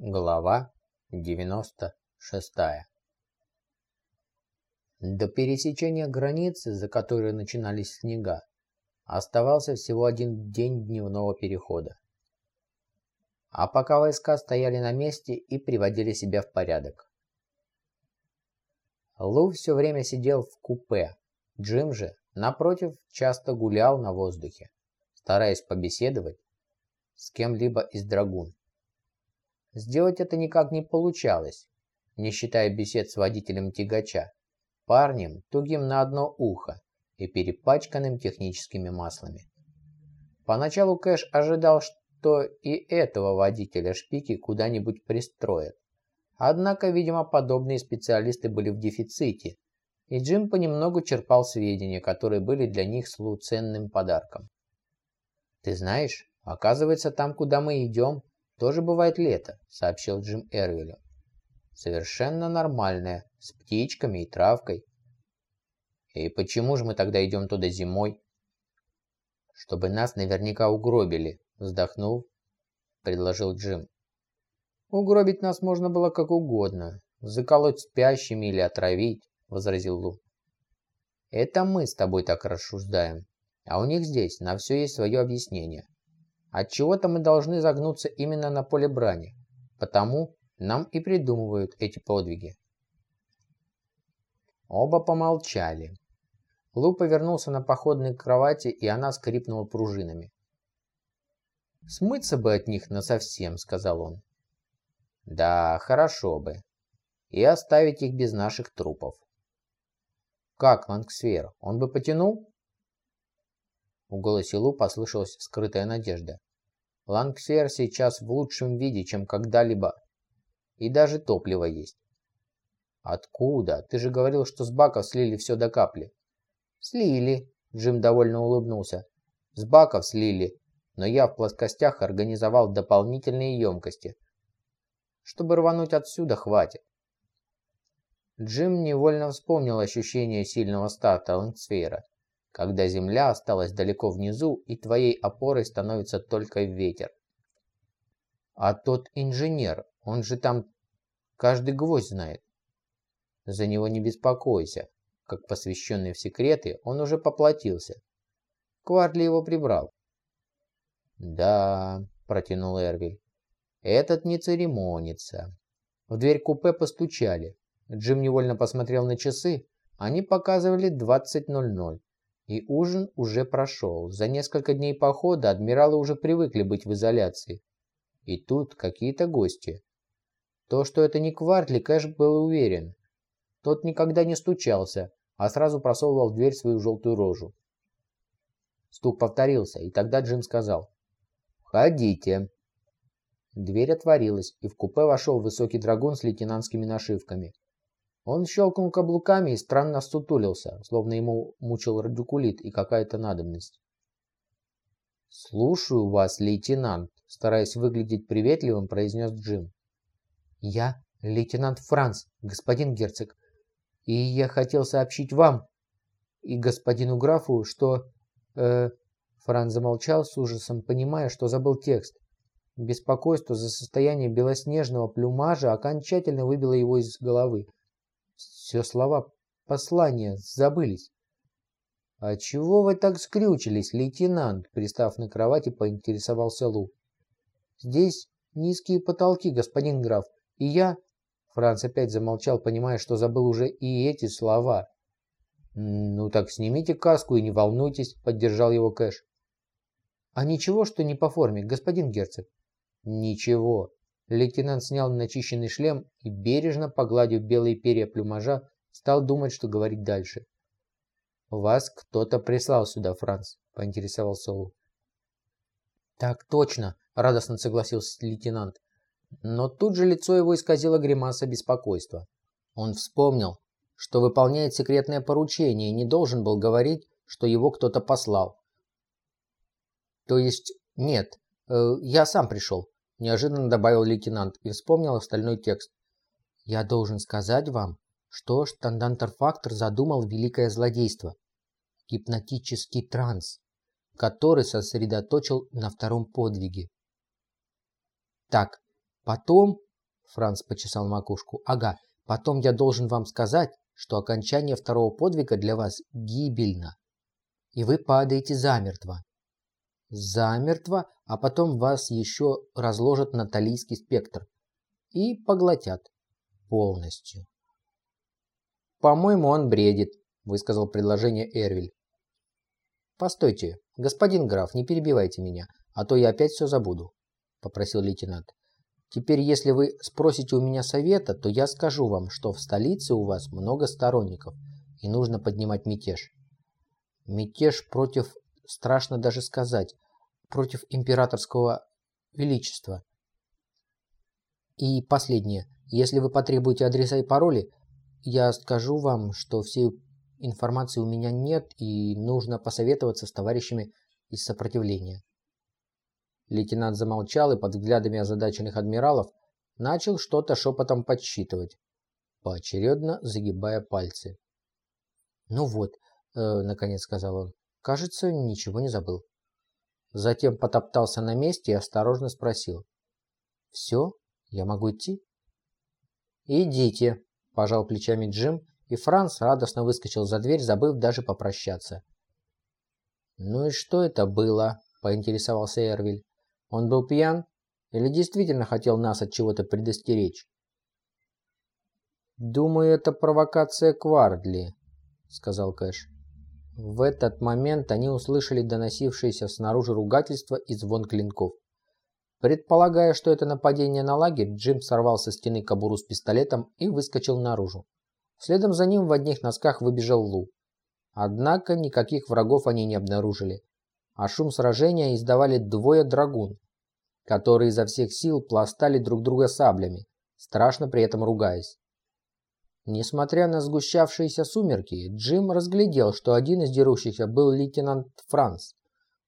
Глава 96 До пересечения границы, за которой начинались снега, оставался всего один день дневного перехода. А пока войска стояли на месте и приводили себя в порядок. Лу все время сидел в купе, Джим же, напротив, часто гулял на воздухе, стараясь побеседовать с кем-либо из драгун. Сделать это никак не получалось, не считая бесед с водителем тягача, парнем, тугим на одно ухо и перепачканным техническими маслами. Поначалу Кэш ожидал, что и этого водителя шпики куда-нибудь пристроят. Однако, видимо, подобные специалисты были в дефиците, и Джим понемногу черпал сведения, которые были для них слу ценным подарком. «Ты знаешь, оказывается, там, куда мы идем, тоже бывает лето», — сообщил Джим Эрвилю. «Совершенно нормальное, с птичками и травкой». «И почему же мы тогда идем туда зимой?» «Чтобы нас наверняка угробили», — вздохнул, предложил Джим. «Угробить нас можно было как угодно, заколоть спящими или отравить», — возразил Лу. «Это мы с тобой так рассуждаем, а у них здесь на все есть свое объяснение. Отчего-то мы должны загнуться именно на поле брани, потому нам и придумывают эти подвиги. Оба помолчали. Лу повернулся на походной кровати, и она скрипнула пружинами. «Смыться бы от них насовсем», — сказал он. «Да, хорошо бы. И оставить их без наших трупов». «Как, Лангсфер, он бы потянул?» В голосе Лу послышалась скрытая надежда. Лангсфер сейчас в лучшем виде, чем когда-либо. И даже топливо есть. Откуда? Ты же говорил, что с баков слили все до капли. Слили, Джим довольно улыбнулся. С баков слили, но я в плоскостях организовал дополнительные емкости. Чтобы рвануть отсюда, хватит. Джим невольно вспомнил ощущение сильного старта Лангсфера когда земля осталась далеко внизу и твоей опорой становится только ветер. А тот инженер, он же там каждый гвоздь знает. За него не беспокойся. Как посвященный в секреты, он уже поплатился. Квартли его прибрал. «Да», — протянул Эрвиль, — «этот не церемонится». В дверь купе постучали. Джим невольно посмотрел на часы. Они показывали 20.00. И ужин уже прошел. За несколько дней похода адмиралы уже привыкли быть в изоляции. И тут какие-то гости. То, что это не Квартли, Кэш был уверен. Тот никогда не стучался, а сразу просовывал в дверь свою желтую рожу. Стук повторился, и тогда Джим сказал «Входите». Дверь отворилась, и в купе вошел высокий драгун с лейтенантскими нашивками. Он щелкнул каблуками и странно сутулился, словно ему мучил радикулит и какая-то надобность. «Слушаю вас, лейтенант», — стараясь выглядеть приветливым, произнес Джим. «Я лейтенант Франц, господин герцог, и я хотел сообщить вам и господину графу, что...» э, Франц замолчал с ужасом, понимая, что забыл текст. Беспокойство за состояние белоснежного плюмажа окончательно выбило его из головы. Все слова послания забылись. «А чего вы так скрючились, лейтенант?» Пристав на кровати, поинтересовался Лу. «Здесь низкие потолки, господин граф, и я...» Франц опять замолчал, понимая, что забыл уже и эти слова. «Ну так снимите каску и не волнуйтесь», — поддержал его Кэш. «А ничего, что не по форме, господин герцог?» «Ничего. Лейтенант снял начищенный шлем и, бережно погладив белые перья плюмажа, стал думать, что говорить дальше. «Вас кто-то прислал сюда, Франц», — поинтересовался Лу. «Так точно», — радостно согласился лейтенант. Но тут же лицо его исказило гримаса беспокойства. Он вспомнил, что выполняет секретное поручение и не должен был говорить, что его кто-то послал. «То есть нет, э, я сам пришел», неожиданно добавил лейтенант и вспомнил остальной текст. «Я должен сказать вам, что штандантерфактор задумал великое злодейство. Гипнотический транс, который сосредоточил на втором подвиге. Так, потом Франц почесал макушку. Ага, потом я должен вам сказать, что окончание второго подвига для вас гибельно. И вы падаете замертво. Замертво, а потом вас еще разложат на талийский спектр. И поглотят полностью. «По-моему, он бредит», – высказал предложение Эрвиль. «Постойте, господин граф, не перебивайте меня, а то я опять все забуду», – попросил лейтенант. «Теперь, если вы спросите у меня совета, то я скажу вам, что в столице у вас много сторонников, и нужно поднимать мятеж. Мятеж против, страшно даже сказать, против императорского величества. И последнее. Если вы потребуете адреса и пароли, я скажу вам, что всей информации у меня нет и нужно посоветоваться с товарищами из сопротивления. Лейтенант замолчал и под взглядами озадаченных адмиралов начал что-то шепотом подсчитывать, поочередно загибая пальцы. «Ну вот», э, — наконец сказал он, — «кажется, ничего не забыл». Затем потоптался на месте и осторожно спросил. «Все? Я могу идти?» «Идите», – пожал плечами Джим, и Франц радостно выскочил за дверь, забыв даже попрощаться. «Ну и что это было?» – поинтересовался Эрвиль. «Он был пьян или действительно хотел нас от чего-то предостеречь?» «Думаю, это провокация Квардли», – сказал Кэш. В этот момент они услышали доносившееся снаружи ругательство и звон клинков. Предполагая, что это нападение на лагерь, Джим сорвал со стены кобуру с пистолетом и выскочил наружу. Следом за ним в одних носках выбежал Лу. Однако никаких врагов они не обнаружили, а шум сражения издавали двое драгун, которые изо всех сил пластали друг друга саблями, страшно при этом ругаясь. Несмотря на сгущавшиеся сумерки, Джим разглядел, что один из дерущихся был лейтенант Франц.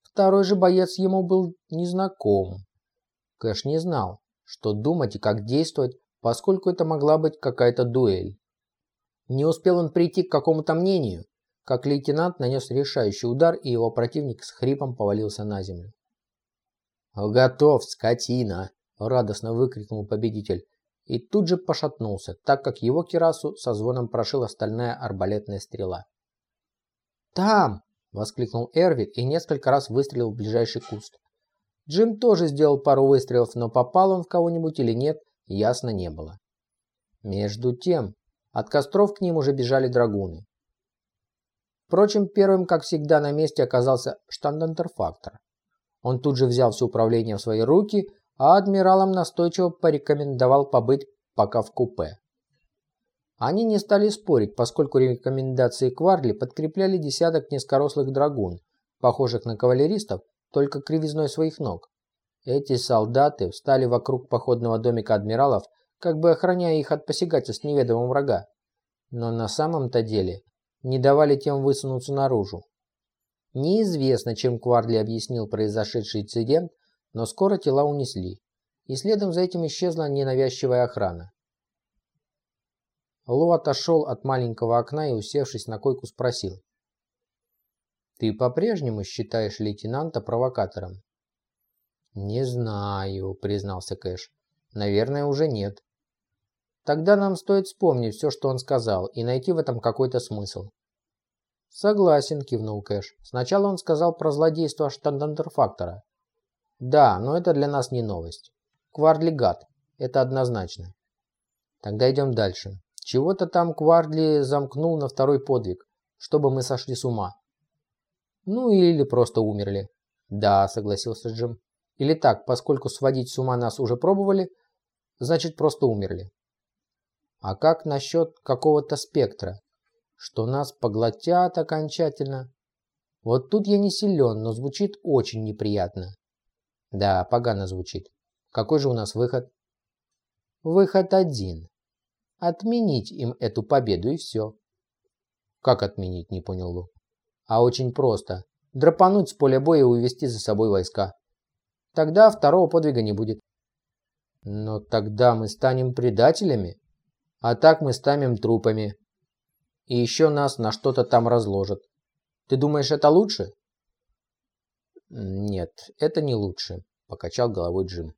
Второй же боец ему был незнаком. Кэш не знал, что думать и как действовать, поскольку это могла быть какая-то дуэль. Не успел он прийти к какому-то мнению, как лейтенант нанес решающий удар, и его противник с хрипом повалился на землю. «Готов, скотина!» – радостно выкрикнул победитель и тут же пошатнулся, так как его кирасу со звоном прошила стальная арбалетная стрела. «Там!» – воскликнул Эрвиль и несколько раз выстрелил в ближайший куст. Джим тоже сделал пару выстрелов, но попал он в кого-нибудь или нет, ясно не было. Между тем, от костров к ним уже бежали драгуны. Впрочем, первым, как всегда, на месте оказался штандантерфактор. Он тут же взял все управление в свои руки – а адмиралам настойчиво порекомендовал побыть пока в купе. Они не стали спорить, поскольку рекомендации Кварли подкрепляли десяток низкорослых драгун, похожих на кавалеристов, только кривизной своих ног. Эти солдаты встали вокруг походного домика адмиралов, как бы охраняя их от посягательств неведомого врага. Но на самом-то деле не давали тем высунуться наружу. Неизвестно, чем Кварли объяснил произошедший инцидент, но скоро тела унесли, и следом за этим исчезла ненавязчивая охрана. Лу отошел от маленького окна и, усевшись на койку, спросил. «Ты по-прежнему считаешь лейтенанта провокатором?» «Не знаю», — признался Кэш. «Наверное, уже нет». «Тогда нам стоит вспомнить все, что он сказал, и найти в этом какой-то смысл». «Согласен», — кивнул Кэш. «Сначала он сказал про злодейство штандартефактора. Да, но это для нас не новость. Квардли гад. Это однозначно. Тогда идем дальше. Чего-то там Квардли замкнул на второй подвиг, чтобы мы сошли с ума. Ну или просто умерли. Да, согласился Джим. Или так, поскольку сводить с ума нас уже пробовали, значит просто умерли. А как насчет какого-то спектра? Что нас поглотят окончательно? Вот тут я не силен, но звучит очень неприятно. Да, погано звучит. Какой же у нас выход? Выход один. Отменить им эту победу и все. Как отменить, не понял Лу. А очень просто. Драпануть с поля боя и увести за собой войска. Тогда второго подвига не будет. Но тогда мы станем предателями. А так мы станем трупами. И еще нас на что-то там разложат. Ты думаешь, это лучше? «Нет, это не лучше», – покачал головой Джим.